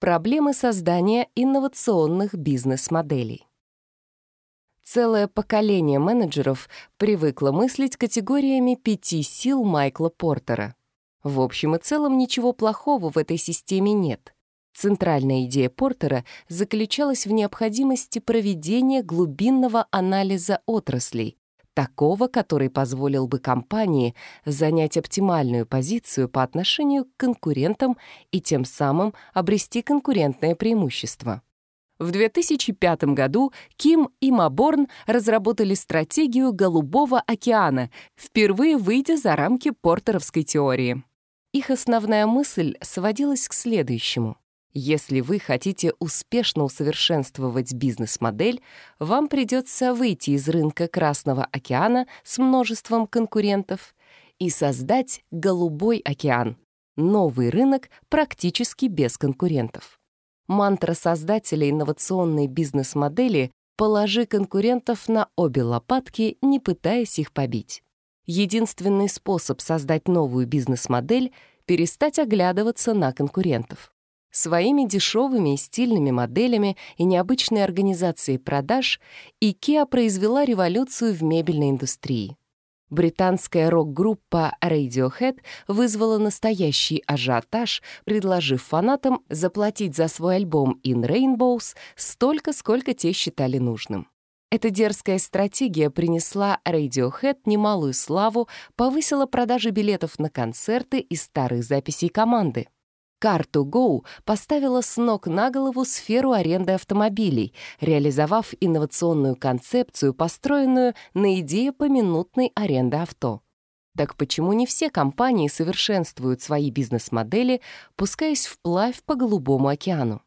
Проблемы создания инновационных бизнес-моделей. Целое поколение менеджеров привыкло мыслить категориями пяти сил Майкла Портера. В общем и целом ничего плохого в этой системе нет — Центральная идея Портера заключалась в необходимости проведения глубинного анализа отраслей, такого, который позволил бы компании занять оптимальную позицию по отношению к конкурентам и тем самым обрести конкурентное преимущество. В 2005 году Ким и Маборн разработали стратегию Голубого океана, впервые выйдя за рамки портеровской теории. Их основная мысль сводилась к следующему. Если вы хотите успешно усовершенствовать бизнес-модель, вам придется выйти из рынка Красного океана с множеством конкурентов и создать Голубой океан — новый рынок практически без конкурентов. Мантра создателя инновационной бизнес-модели «Положи конкурентов на обе лопатки, не пытаясь их побить». Единственный способ создать новую бизнес-модель — перестать оглядываться на конкурентов. Своими дешевыми и стильными моделями и необычной организацией продаж IKEA произвела революцию в мебельной индустрии. Британская рок-группа Radiohead вызвала настоящий ажиотаж, предложив фанатам заплатить за свой альбом In Rainbows столько, сколько те считали нужным. Эта дерзкая стратегия принесла Radiohead немалую славу, повысила продажи билетов на концерты и старых записей команды. Карту Go поставила с ног на голову сферу аренды автомобилей, реализовав инновационную концепцию, построенную на идее поминутной аренды авто. Так почему не все компании совершенствуют свои бизнес-модели, пускаясь вплавь по Голубому океану?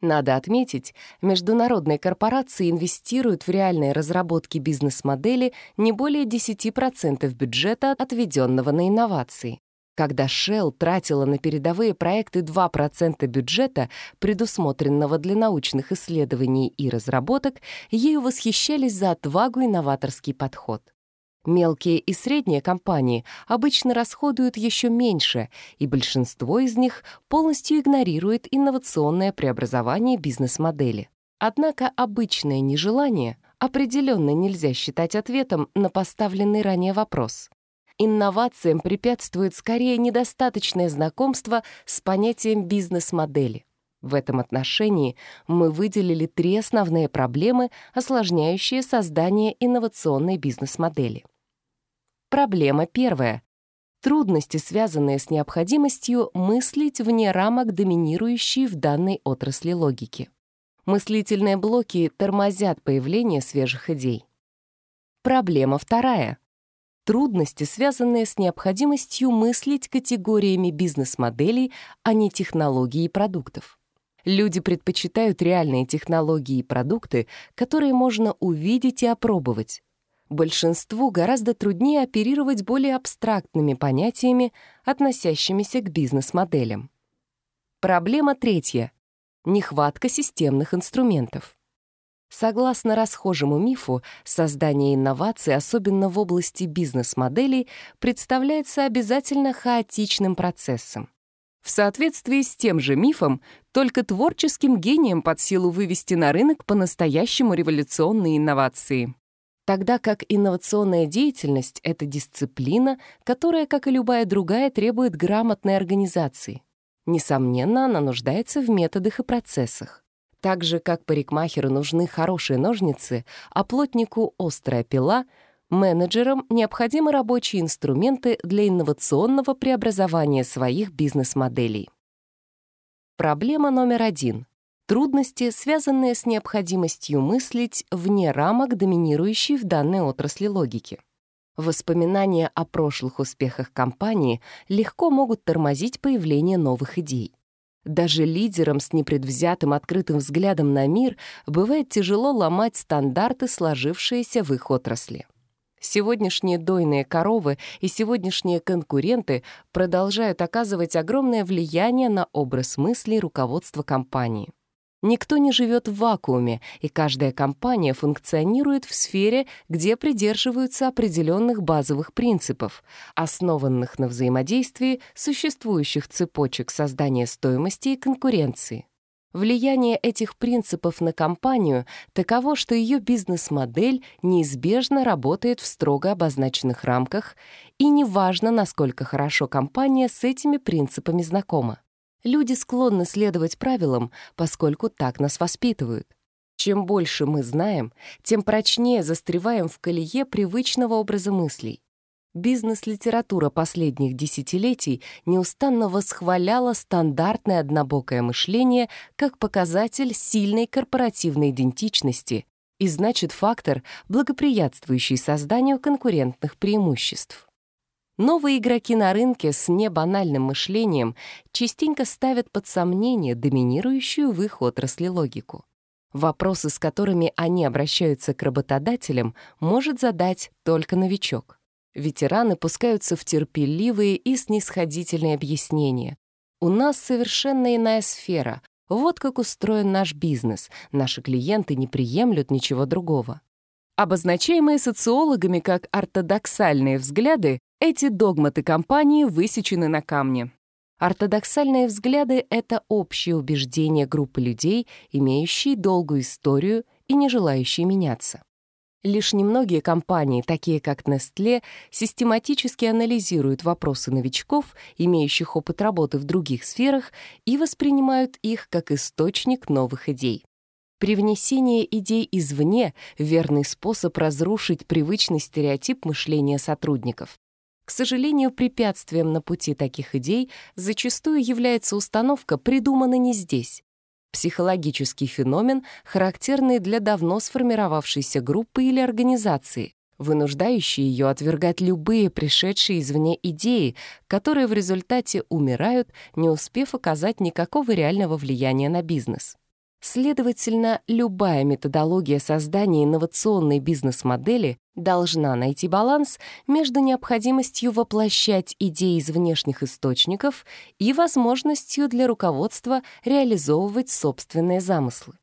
Надо отметить, международные корпорации инвестируют в реальные разработки бизнес-модели не более 10% бюджета, отведенного на инновации когда Shell тратила на передовые проекты 2% бюджета, предусмотренного для научных исследований и разработок, ею восхищались за отвагу и новаторский подход. Мелкие и средние компании обычно расходуют еще меньше, и большинство из них полностью игнорирует инновационное преобразование бизнес-модели. Однако обычное нежелание определенно нельзя считать ответом на поставленный ранее вопрос инновациям препятствует скорее недостаточное знакомство с понятием бизнес-модели. В этом отношении мы выделили три основные проблемы, осложняющие создание инновационной бизнес-модели. Проблема первая. Трудности, связанные с необходимостью мыслить вне рамок, доминирующей в данной отрасли логики. Мыслительные блоки тормозят появление свежих идей. Проблема вторая трудности, связанные с необходимостью мыслить категориями бизнес-моделей, а не технологий продуктов. Люди предпочитают реальные технологии и продукты, которые можно увидеть и опробовать. Большинству гораздо труднее оперировать более абстрактными понятиями, относящимися к бизнес-моделям. Проблема третья — нехватка системных инструментов. Согласно расхожему мифу, создание инноваций, особенно в области бизнес-моделей, представляется обязательно хаотичным процессом. В соответствии с тем же мифом, только творческим гением под силу вывести на рынок по-настоящему революционные инновации. Тогда как инновационная деятельность — это дисциплина, которая, как и любая другая, требует грамотной организации. Несомненно, она нуждается в методах и процессах. Так же как парикмахеру нужны хорошие ножницы, а плотнику — острая пила, менеджерам необходимы рабочие инструменты для инновационного преобразования своих бизнес-моделей. Проблема номер один — трудности, связанные с необходимостью мыслить вне рамок, доминирующей в данной отрасли логики. Воспоминания о прошлых успехах компании легко могут тормозить появление новых идей. Даже лидерам с непредвзятым открытым взглядом на мир бывает тяжело ломать стандарты, сложившиеся в их отрасли. Сегодняшние дойные коровы и сегодняшние конкуренты продолжают оказывать огромное влияние на образ мыслей руководства компании. Никто не живет в вакууме, и каждая компания функционирует в сфере, где придерживаются определенных базовых принципов, основанных на взаимодействии существующих цепочек создания стоимости и конкуренции. Влияние этих принципов на компанию таково, что ее бизнес-модель неизбежно работает в строго обозначенных рамках, и неважно, насколько хорошо компания с этими принципами знакома. Люди склонны следовать правилам, поскольку так нас воспитывают. Чем больше мы знаем, тем прочнее застреваем в колее привычного образа мыслей. Бизнес-литература последних десятилетий неустанно восхваляла стандартное однобокое мышление как показатель сильной корпоративной идентичности и значит фактор, благоприятствующий созданию конкурентных преимуществ. Новые игроки на рынке с небанальным мышлением частенько ставят под сомнение доминирующую в их отрасли логику. Вопросы, с которыми они обращаются к работодателям, может задать только новичок. Ветераны пускаются в терпеливые и снисходительные объяснения. «У нас совершенно иная сфера. Вот как устроен наш бизнес. Наши клиенты не приемлют ничего другого» обозначаемые социологами как ортодоксальные взгляды, эти догматы компании высечены на камне. Ортодоксальные взгляды — это общее убеждение группы людей, имеющие долгую историю и не желающие меняться. Лишь немногие компании, такие как Nestle, систематически анализируют вопросы новичков, имеющих опыт работы в других сферах, и воспринимают их как источник новых идей. Привнесение идей извне — верный способ разрушить привычный стереотип мышления сотрудников. К сожалению, препятствием на пути таких идей зачастую является установка «придумана не здесь». Психологический феномен, характерный для давно сформировавшейся группы или организации, вынуждающий ее отвергать любые пришедшие извне идеи, которые в результате умирают, не успев оказать никакого реального влияния на бизнес. Следовательно, любая методология создания инновационной бизнес-модели должна найти баланс между необходимостью воплощать идеи из внешних источников и возможностью для руководства реализовывать собственные замыслы.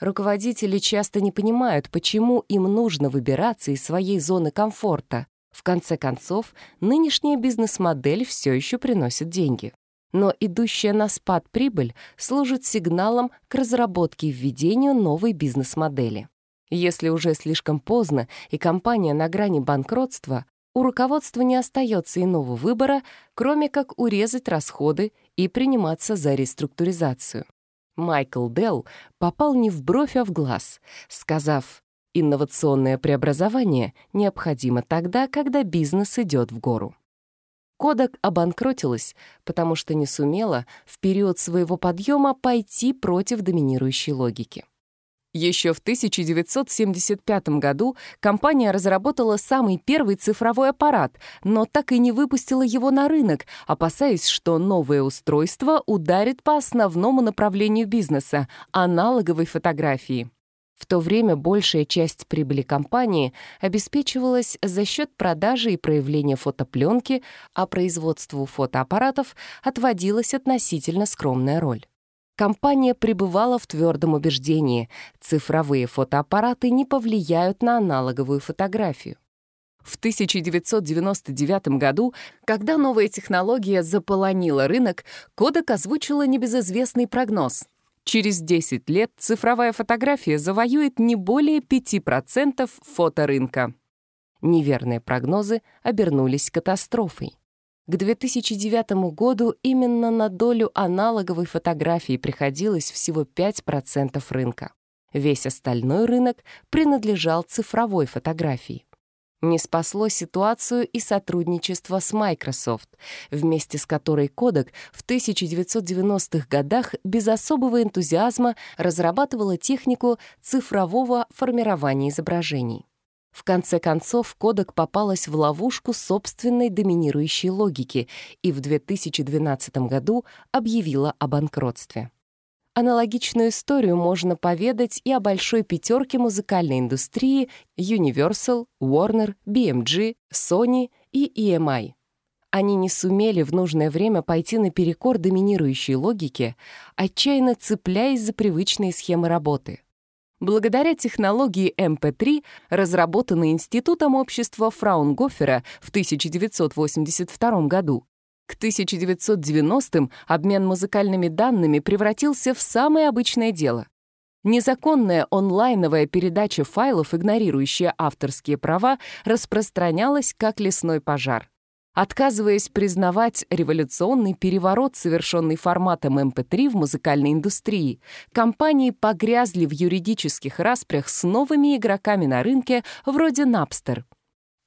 Руководители часто не понимают, почему им нужно выбираться из своей зоны комфорта. В конце концов, нынешняя бизнес-модель все еще приносит деньги но идущая на спад прибыль служит сигналом к разработке и введению новой бизнес-модели. Если уже слишком поздно и компания на грани банкротства, у руководства не остается иного выбора, кроме как урезать расходы и приниматься за реструктуризацию. Майкл Делл попал не в бровь, а в глаз, сказав «Инновационное преобразование необходимо тогда, когда бизнес идет в гору». Кодак обанкротилась, потому что не сумела в период своего подъема пойти против доминирующей логики. Еще в 1975 году компания разработала самый первый цифровой аппарат, но так и не выпустила его на рынок, опасаясь, что новое устройство ударит по основному направлению бизнеса — аналоговой фотографии. В то время большая часть прибыли компании обеспечивалась за счет продажи и проявления фотопленки, а производству фотоаппаратов отводилась относительно скромная роль. Компания пребывала в твердом убеждении, цифровые фотоаппараты не повлияют на аналоговую фотографию. В 1999 году, когда новая технология заполонила рынок, Кодек озвучила небезызвестный прогноз. Через 10 лет цифровая фотография завоюет не более 5% фоторынка. Неверные прогнозы обернулись катастрофой. К 2009 году именно на долю аналоговой фотографии приходилось всего 5% рынка. Весь остальной рынок принадлежал цифровой фотографии. Не спасло ситуацию и сотрудничество с Microsoft, вместе с которой Кодек в 1990-х годах без особого энтузиазма разрабатывала технику цифрового формирования изображений. В конце концов, кодек попалась в ловушку собственной доминирующей логики и в 2012 году объявила о банкротстве. Аналогичную историю можно поведать и о большой пятерке музыкальной индустрии Universal, Warner, BMG, Sony и EMI. Они не сумели в нужное время пойти наперекор доминирующей логике, отчаянно цепляясь за привычные схемы работы. Благодаря технологии MP3, разработанной Институтом общества Фраунгофера в 1982 году, к 1990-м обмен музыкальными данными превратился в самое обычное дело. Незаконная онлайновая передача файлов, игнорирующая авторские права, распространялась как лесной пожар. Отказываясь признавать революционный переворот, совершенный форматом эм MP3 в музыкальной индустрии, компании погрязли в юридических распрях с новыми игроками на рынке вроде Napster —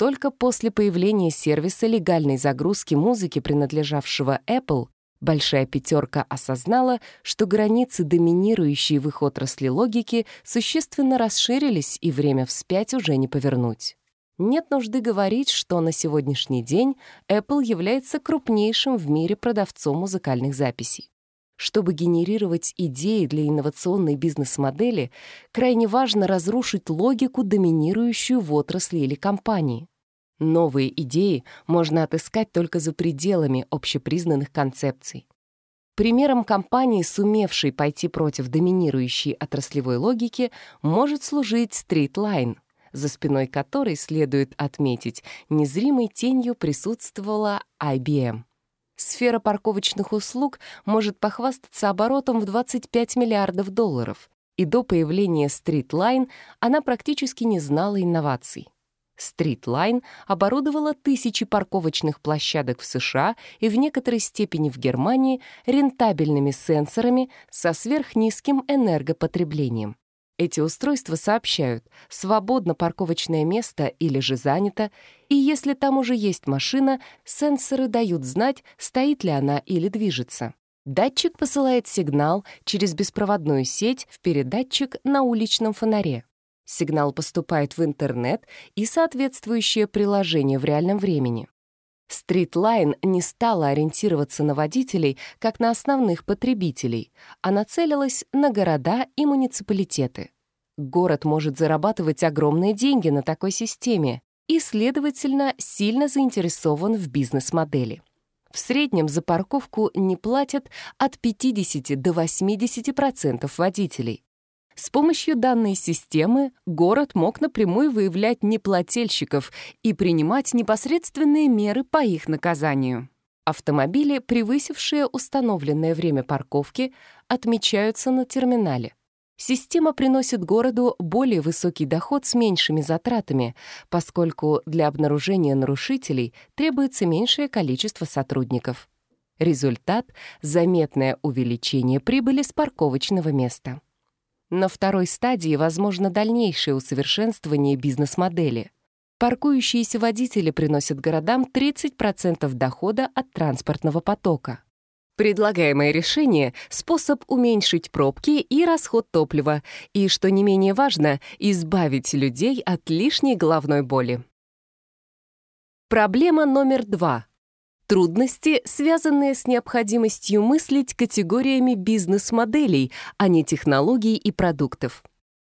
только после появления сервиса легальной загрузки музыки, принадлежавшего Apple, Большая пятерка осознала, что границы, доминирующие в их отрасли логики, существенно расширились, и время вспять уже не повернуть. Нет нужды говорить, что на сегодняшний день Apple является крупнейшим в мире продавцом музыкальных записей. Чтобы генерировать идеи для инновационной бизнес-модели, крайне важно разрушить логику, доминирующую в отрасли или компании. Новые идеи можно отыскать только за пределами общепризнанных концепций. Примером компании, сумевшей пойти против доминирующей отраслевой логики, может служить Streetline, за спиной которой, следует отметить, незримой тенью присутствовала IBM. Сфера парковочных услуг может похвастаться оборотом в 25 миллиардов долларов, и до появления Streetline она практически не знала инноваций. Стритлайн оборудовала тысячи парковочных площадок в США и в некоторой степени в Германии рентабельными сенсорами со сверхнизким энергопотреблением. Эти устройства сообщают, свободно парковочное место или же занято, и если там уже есть машина, сенсоры дают знать, стоит ли она или движется. Датчик посылает сигнал через беспроводную сеть в передатчик на уличном фонаре. Сигнал поступает в интернет и соответствующее приложение в реальном времени. StreetLine не стала ориентироваться на водителей, как на основных потребителей, а нацелилась на города и муниципалитеты. Город может зарабатывать огромные деньги на такой системе и, следовательно, сильно заинтересован в бизнес-модели. В среднем за парковку не платят от 50 до 80% водителей. С помощью данной системы город мог напрямую выявлять неплательщиков и принимать непосредственные меры по их наказанию. Автомобили, превысившие установленное время парковки, отмечаются на терминале. Система приносит городу более высокий доход с меньшими затратами, поскольку для обнаружения нарушителей требуется меньшее количество сотрудников. Результат — заметное увеличение прибыли с парковочного места. На второй стадии возможно дальнейшее усовершенствование бизнес-модели. Паркующиеся водители приносят городам 30% дохода от транспортного потока. Предлагаемое решение — способ уменьшить пробки и расход топлива, и, что не менее важно, избавить людей от лишней головной боли. Проблема номер два — Трудности, связанные с необходимостью мыслить категориями бизнес-моделей, а не технологий и продуктов.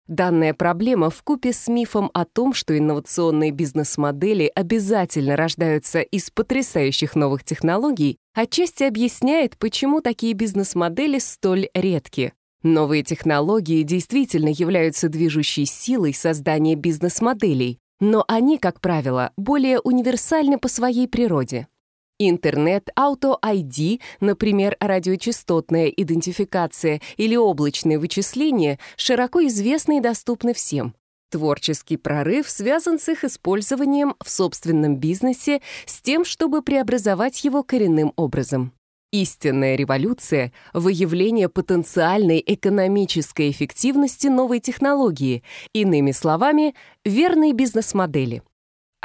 Данная проблема в купе с мифом о том, что инновационные бизнес-модели обязательно рождаются из потрясающих новых технологий, отчасти объясняет, почему такие бизнес-модели столь редки. Новые технологии действительно являются движущей силой создания бизнес-моделей, но они, как правило, более универсальны по своей природе. Интернет, Auto ID, например, радиочастотная идентификация или облачные вычисления, широко известны и доступны всем. Творческий прорыв связан с их использованием в собственном бизнесе с тем, чтобы преобразовать его коренным образом. Истинная революция — выявление потенциальной экономической эффективности новой технологии, иными словами, верной бизнес-модели —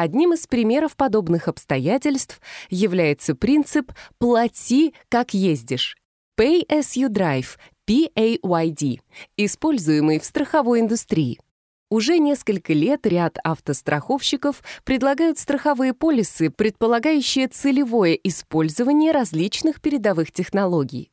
Одним из примеров подобных обстоятельств является принцип «плати, как ездишь» Pay as you drive, PAYD, используемый в страховой индустрии. Уже несколько лет ряд автостраховщиков предлагают страховые полисы, предполагающие целевое использование различных передовых технологий.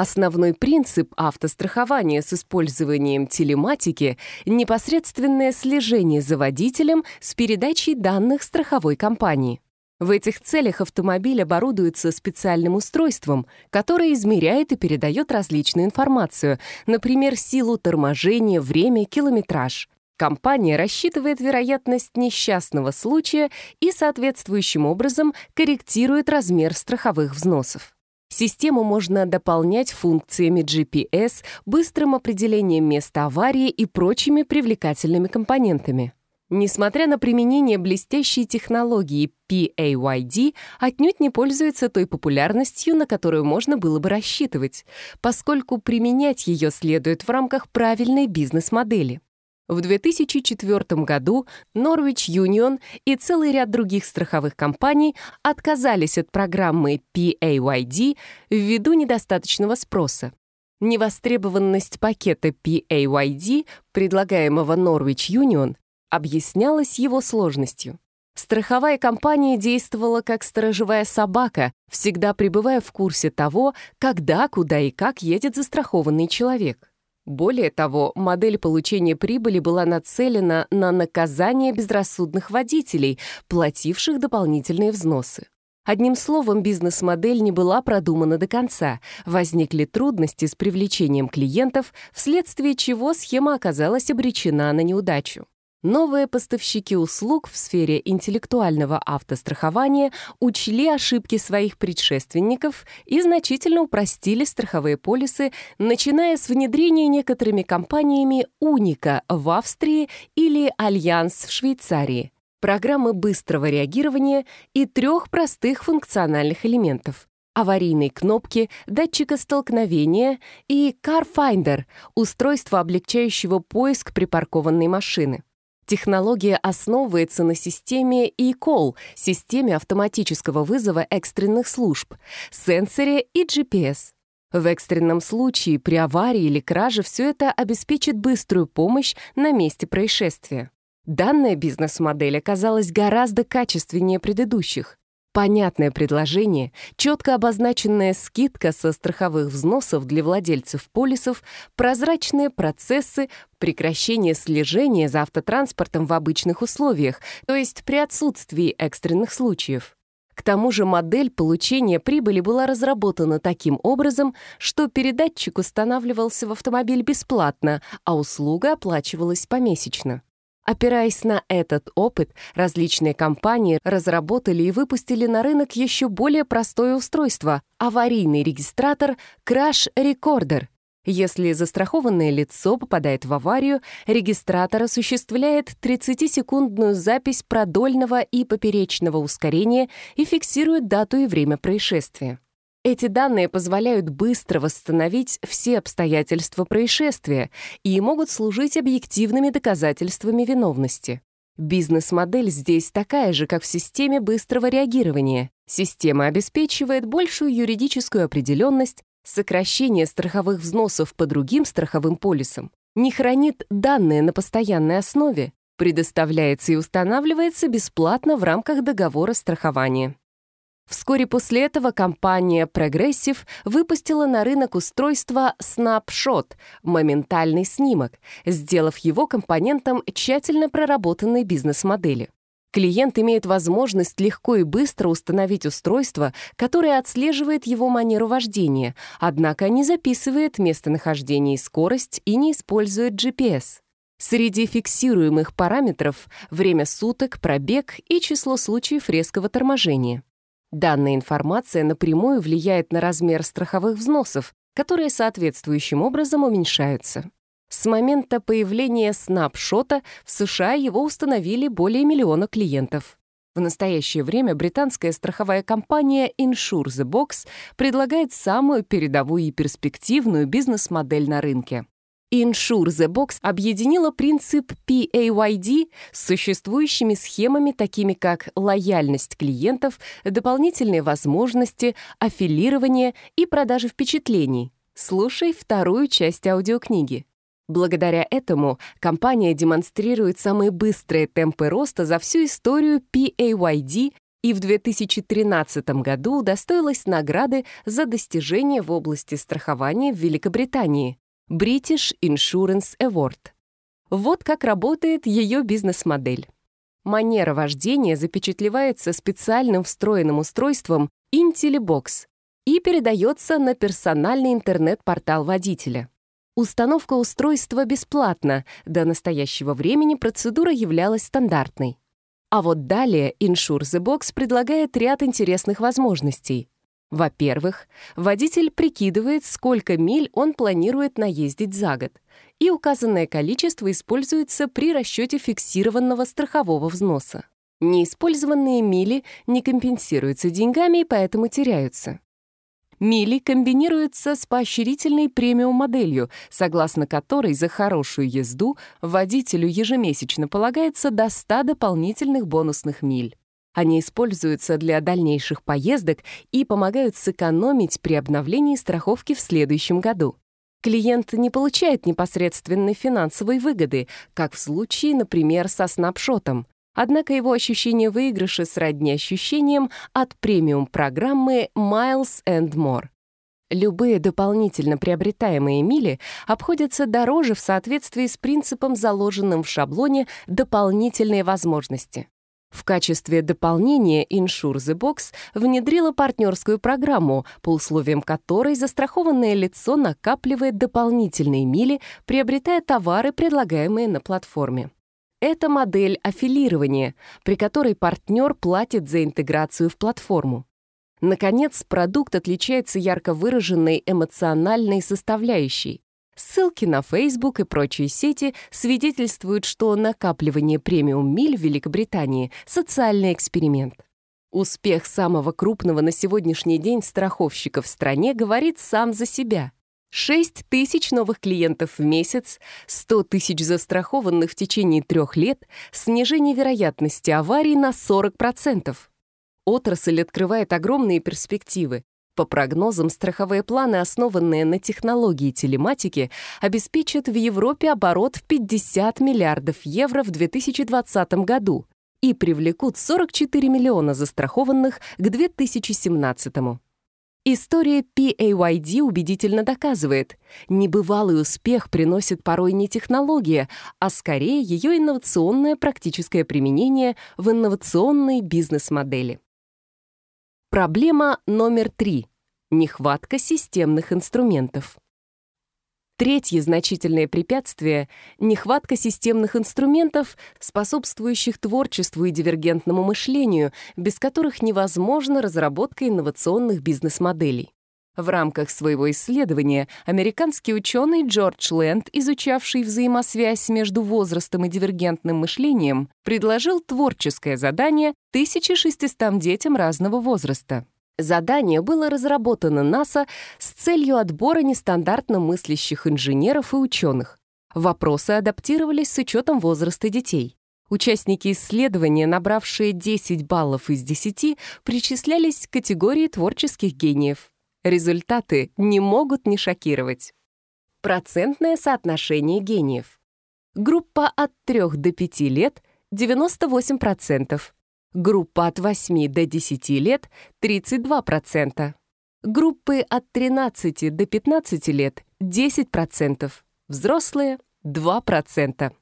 Основной принцип автострахования с использованием телематики — непосредственное слежение за водителем с передачей данных страховой компании. В этих целях автомобиль оборудуется специальным устройством, которое измеряет и передает различную информацию, например, силу торможения, время, километраж. Компания рассчитывает вероятность несчастного случая и соответствующим образом корректирует размер страховых взносов. Систему можно дополнять функциями GPS, быстрым определением места аварии и прочими привлекательными компонентами. Несмотря на применение блестящей технологии PAYD, отнюдь не пользуется той популярностью, на которую можно было бы рассчитывать, поскольку применять ее следует в рамках правильной бизнес-модели. В 2004 году Norwich Union и целый ряд других страховых компаний отказались от программы PAYD ввиду недостаточного спроса. Невостребованность пакета PAYD, предлагаемого Norwich Union, объяснялась его сложностью. Страховая компания действовала как сторожевая собака, всегда пребывая в курсе того, когда, куда и как едет застрахованный человек. Более того, модель получения прибыли была нацелена на наказание безрассудных водителей, плативших дополнительные взносы. Одним словом, бизнес-модель не была продумана до конца. Возникли трудности с привлечением клиентов, вследствие чего схема оказалась обречена на неудачу. Новые поставщики услуг в сфере интеллектуального автострахования учли ошибки своих предшественников и значительно упростили страховые полисы, начиная с внедрения некоторыми компаниями «Уника» в Австрии или «Альянс» в Швейцарии, программы быстрого реагирования и трех простых функциональных элементов — аварийной кнопки, датчика столкновения и CarFinder — устройство, облегчающего поиск припаркованной машины. Технология основывается на системе eCall, системе автоматического вызова экстренных служб, сенсоре и GPS. В экстренном случае при аварии или краже все это обеспечит быструю помощь на месте происшествия. Данная бизнес-модель оказалась гораздо качественнее предыдущих. Понятное предложение, четко обозначенная скидка со страховых взносов для владельцев полисов, прозрачные процессы, прекращение слежения за автотранспортом в обычных условиях, то есть при отсутствии экстренных случаев. К тому же модель получения прибыли была разработана таким образом, что передатчик устанавливался в автомобиль бесплатно, а услуга оплачивалась помесячно. Опираясь на этот опыт, различные компании разработали и выпустили на рынок еще более простое устройство — аварийный регистратор Crash Recorder. Если застрахованное лицо попадает в аварию, регистратор осуществляет 30-секундную запись продольного и поперечного ускорения и фиксирует дату и время происшествия. Эти данные позволяют быстро восстановить все обстоятельства происшествия и могут служить объективными доказательствами виновности. Бизнес-модель здесь такая же, как в системе быстрого реагирования. Система обеспечивает большую юридическую определенность, сокращение страховых взносов по другим страховым полисам, не хранит данные на постоянной основе, предоставляется и устанавливается бесплатно в рамках договора страхования. Вскоре после этого компания Progressive выпустила на рынок устройство Snapshot — моментальный снимок, сделав его компонентом тщательно проработанной бизнес-модели. Клиент имеет возможность легко и быстро установить устройство, которое отслеживает его манеру вождения, однако не записывает местонахождение и скорость и не использует GPS. Среди фиксируемых параметров — время суток, пробег и число случаев резкого торможения. Данная информация напрямую влияет на размер страховых взносов, которые соответствующим образом уменьшаются. С момента появления снапшота в США его установили более миллиона клиентов. В настоящее время британская страховая компания Insure the Box предлагает самую передовую и перспективную бизнес-модель на рынке и Insure the Box объединила принцип PAYD с существующими схемами, такими как лояльность клиентов, дополнительные возможности, аффилирование и продажи впечатлений. Слушай вторую часть аудиокниги. Благодаря этому компания демонстрирует самые быстрые темпы роста за всю историю PAYD и в 2013 году удостоилась награды за достижения в области страхования в Великобритании. British Insurance Award. Вот как работает ее бизнес-модель. Манера вождения запечатлевается специальным встроенным устройством Intellibokс и передается на персональный интернет-портал водителя. Установка устройства бесплатна, до настоящего времени процедура являлась стандартной. А вот далее Insure the Box предлагает ряд интересных возможностей. Во-первых, водитель прикидывает, сколько миль он планирует наездить за год, и указанное количество используется при расчете фиксированного страхового взноса. Неиспользованные мили не компенсируются деньгами и поэтому теряются. Мили комбинируются с поощрительной премиум-моделью, согласно которой за хорошую езду водителю ежемесячно полагается до 100 дополнительных бонусных миль. Они используются для дальнейших поездок и помогают сэкономить при обновлении страховки в следующем году. Клиент не получает непосредственной финансовой выгоды, как в случае, например, со снапшотом. Однако его ощущение выигрыша сродни ощущениям от премиум-программы Miles and More. Любые дополнительно приобретаемые мили обходятся дороже в соответствии с принципом, заложенным в шаблоне «дополнительные возможности». В качестве дополнения Insure the Box внедрила партнерскую программу, по условиям которой застрахованное лицо накапливает дополнительные мили, приобретая товары, предлагаемые на платформе. Это модель аффилирования, при которой партнер платит за интеграцию в платформу. Наконец, продукт отличается ярко выраженной эмоциональной составляющей. Ссылки на Facebook и прочие сети свидетельствуют, что накапливание премиум миль в Великобритании — социальный эксперимент. Успех самого крупного на сегодняшний день страховщика в стране говорит сам за себя — 6 тысяч новых клиентов в месяц, 100 тысяч застрахованных в течение трех лет, снижение вероятности аварий на 40%. Отрасль открывает огромные перспективы. По прогнозам, страховые планы, основанные на технологии телематики, обеспечат в Европе оборот в 50 миллиардов евро в 2020 году и привлекут 44 миллиона застрахованных к 2017 году. История PAYD убедительно доказывает, небывалый успех приносит порой не технология, а скорее ее инновационное практическое применение в инновационной бизнес-модели. Проблема номер три. Нехватка системных инструментов. Третье значительное препятствие — нехватка системных инструментов, способствующих творчеству и дивергентному мышлению, без которых невозможна разработка инновационных бизнес-моделей. В рамках своего исследования американский ученый Джордж Лэнд, изучавший взаимосвязь между возрастом и дивергентным мышлением, предложил творческое задание 1600 детям разного возраста. Задание было разработано НАСА с целью отбора нестандартно мыслящих инженеров и ученых. Вопросы адаптировались с учетом возраста детей. Участники исследования, набравшие 10 баллов из 10, причислялись к категории творческих гениев. Результаты не могут не шокировать. Процентное соотношение гениев. Группа от 3 до 5 лет — 98%. Группа от 8 до 10 лет — 32%. Группы от 13 до 15 лет — 10%. Взрослые — 2%.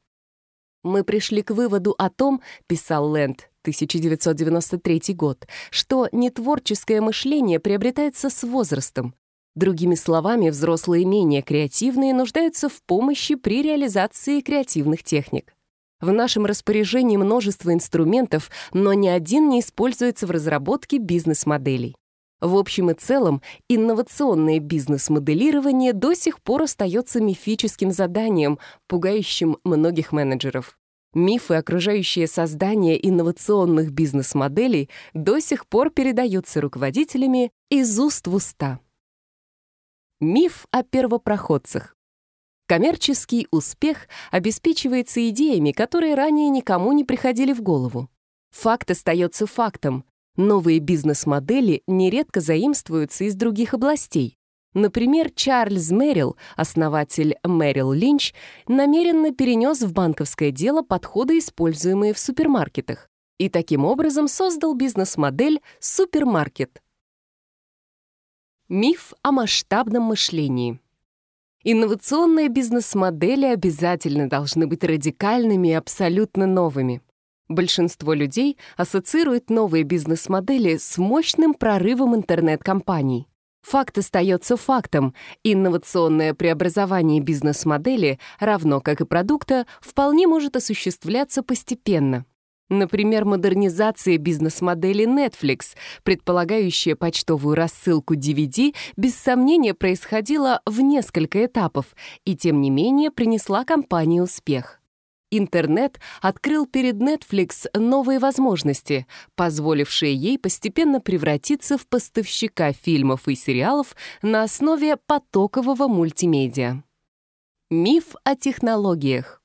«Мы пришли к выводу о том, — писал Лэнд, 1993 год, что нетворческое мышление приобретается с возрастом. Другими словами, взрослые менее креативные нуждаются в помощи при реализации креативных техник. В нашем распоряжении множество инструментов, но ни один не используется в разработке бизнес-моделей. В общем и целом, инновационное бизнес-моделирование до сих пор остается мифическим заданием, пугающим многих менеджеров. Мифы, окружающие создание инновационных бизнес-моделей, до сих пор передаются руководителями из уст в уста. Миф о первопроходцах. Коммерческий успех обеспечивается идеями, которые ранее никому не приходили в голову. Факт остается фактом. Новые бизнес-модели нередко заимствуются из других областей. Например, Чарльз Мэрилл, основатель Мэрилл Линч, намеренно перенес в банковское дело подходы, используемые в супермаркетах, и таким образом создал бизнес-модель «Супермаркет». Миф о масштабном мышлении. Инновационные бизнес-модели обязательно должны быть радикальными и абсолютно новыми. Большинство людей ассоциирует новые бизнес-модели с мощным прорывом интернет-компаний. Факт остается фактом. Инновационное преобразование бизнес-модели, равно как и продукта, вполне может осуществляться постепенно. Например, модернизация бизнес-модели Netflix, предполагающая почтовую рассылку DVD, без сомнения происходила в несколько этапов и, тем не менее, принесла компании успех. Интернет открыл перед Netflix новые возможности, позволившие ей постепенно превратиться в поставщика фильмов и сериалов на основе потокового мультимедиа. Миф о технологиях.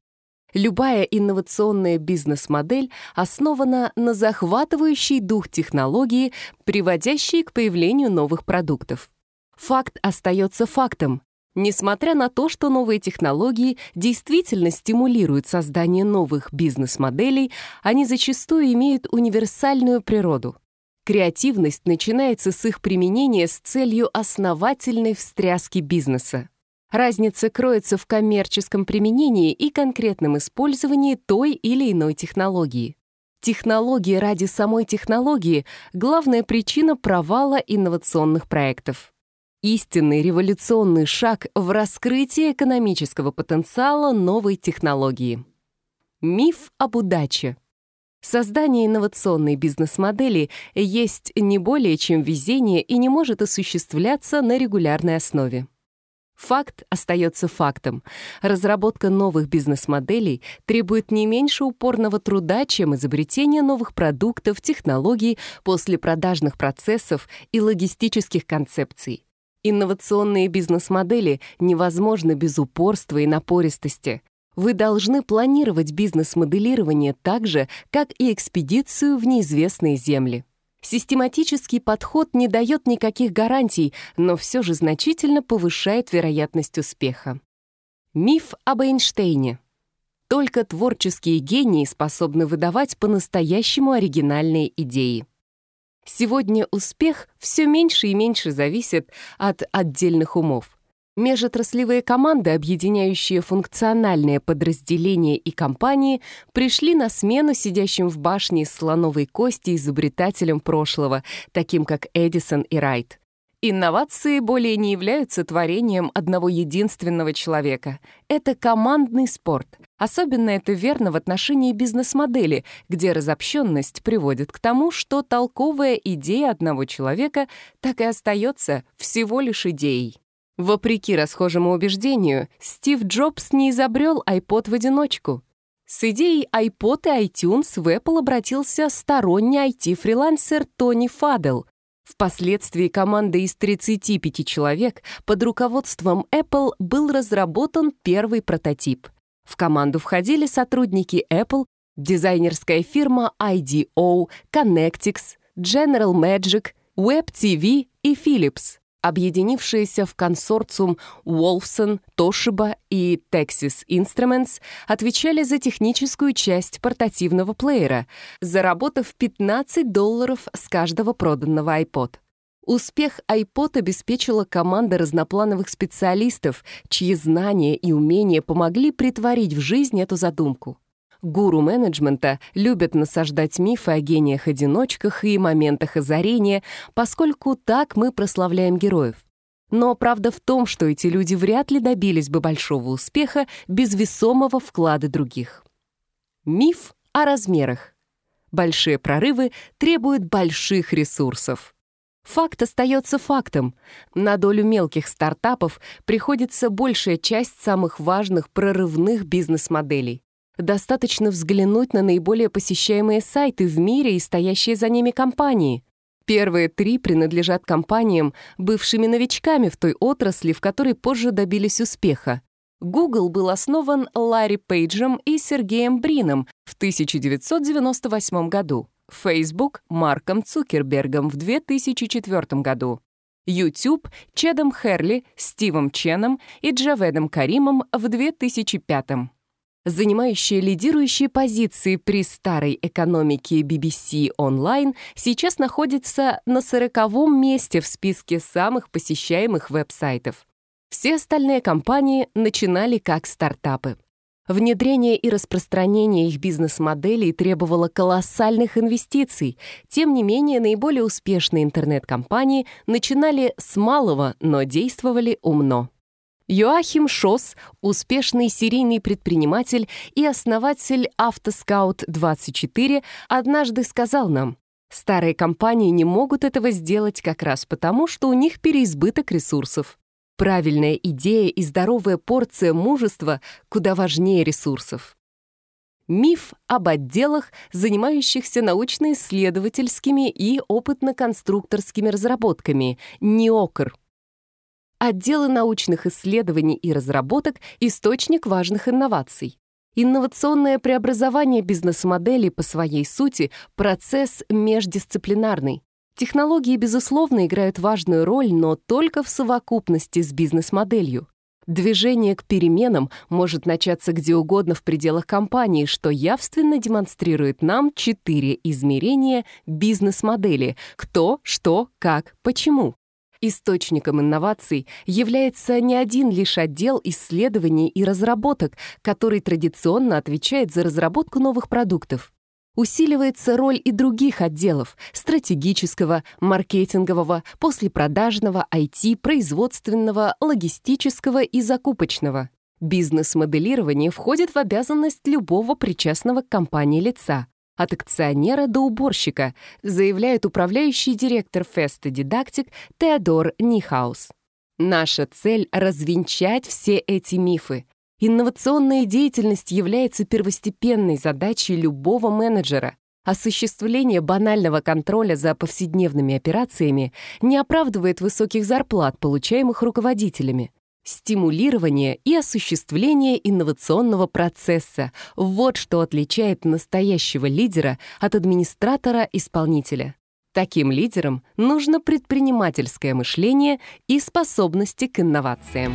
Любая инновационная бизнес-модель основана на захватывающей дух технологии, приводящей к появлению новых продуктов. Факт остается фактом. Несмотря на то, что новые технологии действительно стимулируют создание новых бизнес-моделей, они зачастую имеют универсальную природу. Креативность начинается с их применения с целью основательной встряски бизнеса. Разница кроется в коммерческом применении и конкретном использовании той или иной технологии. Технологии ради самой технологии — главная причина провала инновационных проектов истинный революционный шаг в раскрытии экономического потенциала новой технологии. Миф об удаче. Создание инновационной бизнес-модели есть не более чем везение и не может осуществляться на регулярной основе. Факт остается фактом. Разработка новых бизнес-моделей требует не меньше упорного труда, чем изобретение новых продуктов, технологий, послепродажных процессов и логистических концепций. Инновационные бизнес-модели невозможны без упорства и напористости. Вы должны планировать бизнес-моделирование так же, как и экспедицию в неизвестные земли. Систематический подход не дает никаких гарантий, но все же значительно повышает вероятность успеха. Миф об Эйнштейне. Только творческие гении способны выдавать по-настоящему оригинальные идеи. Сегодня успех все меньше и меньше зависит от отдельных умов. Межотраслевые команды, объединяющие функциональные подразделения и компании, пришли на смену сидящим в башне слоновой кости изобретателям прошлого, таким как Эдисон и Райт. Инновации более не являются творением одного единственного человека. Это командный спорт — Особенно это верно в отношении бизнес-модели, где разобщенность приводит к тому, что толковая идея одного человека так и остается всего лишь идеей. Вопреки расхожему убеждению, Стив Джобс не изобрел iPod в одиночку. С идеей iPod и iTunes в Apple обратился сторонний IT-фрилансер Тони Фадел. Впоследствии команда из 35 человек под руководством Apple был разработан первый прототип. В команду входили сотрудники Apple, дизайнерская фирма IDO, Connectix, General Magic, WebTV и Philips, объединившиеся в консорциум Wolfson, Toshiba и Texas Instruments, отвечали за техническую часть портативного плеера, заработав 15 долларов с каждого проданного iPod. Успех iPod обеспечила команда разноплановых специалистов, чьи знания и умения помогли притворить в жизнь эту задумку. Гуру менеджмента любят насаждать мифы о гениях-одиночках и моментах озарения, поскольку так мы прославляем героев. Но правда в том, что эти люди вряд ли добились бы большого успеха без весомого вклада других. Миф о размерах. Большие прорывы требуют больших ресурсов. Факт остается фактом. На долю мелких стартапов приходится большая часть самых важных прорывных бизнес-моделей. Достаточно взглянуть на наиболее посещаемые сайты в мире и стоящие за ними компании. Первые три принадлежат компаниям, бывшими новичками в той отрасли, в которой позже добились успеха. Google был основан Ларри Пейджем и Сергеем Брином в 1998 году. Facebook – Марком Цукербергом в 2004 году, YouTube – Чедом Херли, Стивом Ченом и Джаведом Каримом в 2005 Занимающие лидирующие позиции при старой экономике BBC Online, сейчас находится на сороковом месте в списке самых посещаемых веб-сайтов. Все остальные компании начинали как стартапы. Внедрение и распространение их бизнес-моделей требовало колоссальных инвестиций. Тем не менее, наиболее успешные интернет-компании начинали с малого, но действовали умно. Йоахим Шос – успешный серийный предприниматель и основатель «Автоскаут-24», однажды сказал нам, «Старые компании не могут этого сделать как раз потому, что у них переизбыток ресурсов. Правильная идея и здоровая порция мужества куда важнее ресурсов. Миф об отделах, занимающихся научно-исследовательскими и опытно-конструкторскими разработками, НИОКР. Отделы научных исследований и разработок – источник важных инноваций. Инновационное преобразование бизнес-моделей по своей сути – процесс междисциплинарный. Технологии, безусловно, играют важную роль, но только в совокупности с бизнес-моделью. Движение к переменам может начаться где угодно в пределах компании, что явственно демонстрирует нам четыре измерения бизнес-модели — кто, что, как, почему. Источником инноваций является не один лишь отдел исследований и разработок, который традиционно отвечает за разработку новых продуктов усиливается роль и других отделов — стратегического, маркетингового, послепродажного, IT, производственного, логистического и закупочного. Бизнес-моделирование входит в обязанность любого причастного к компании лица, от акционера до уборщика, заявляет управляющий директор Феста Дидактик Теодор Нихаус. Наша цель — развенчать все эти мифы, Инновационная деятельность является первостепенной задачей любого менеджера. Осуществление банального контроля за повседневными операциями не оправдывает высоких зарплат, получаемых руководителями. Стимулирование и осуществление инновационного процесса — вот что отличает настоящего лидера от администратора-исполнителя. Таким лидерам нужно предпринимательское мышление и способности к инновациям.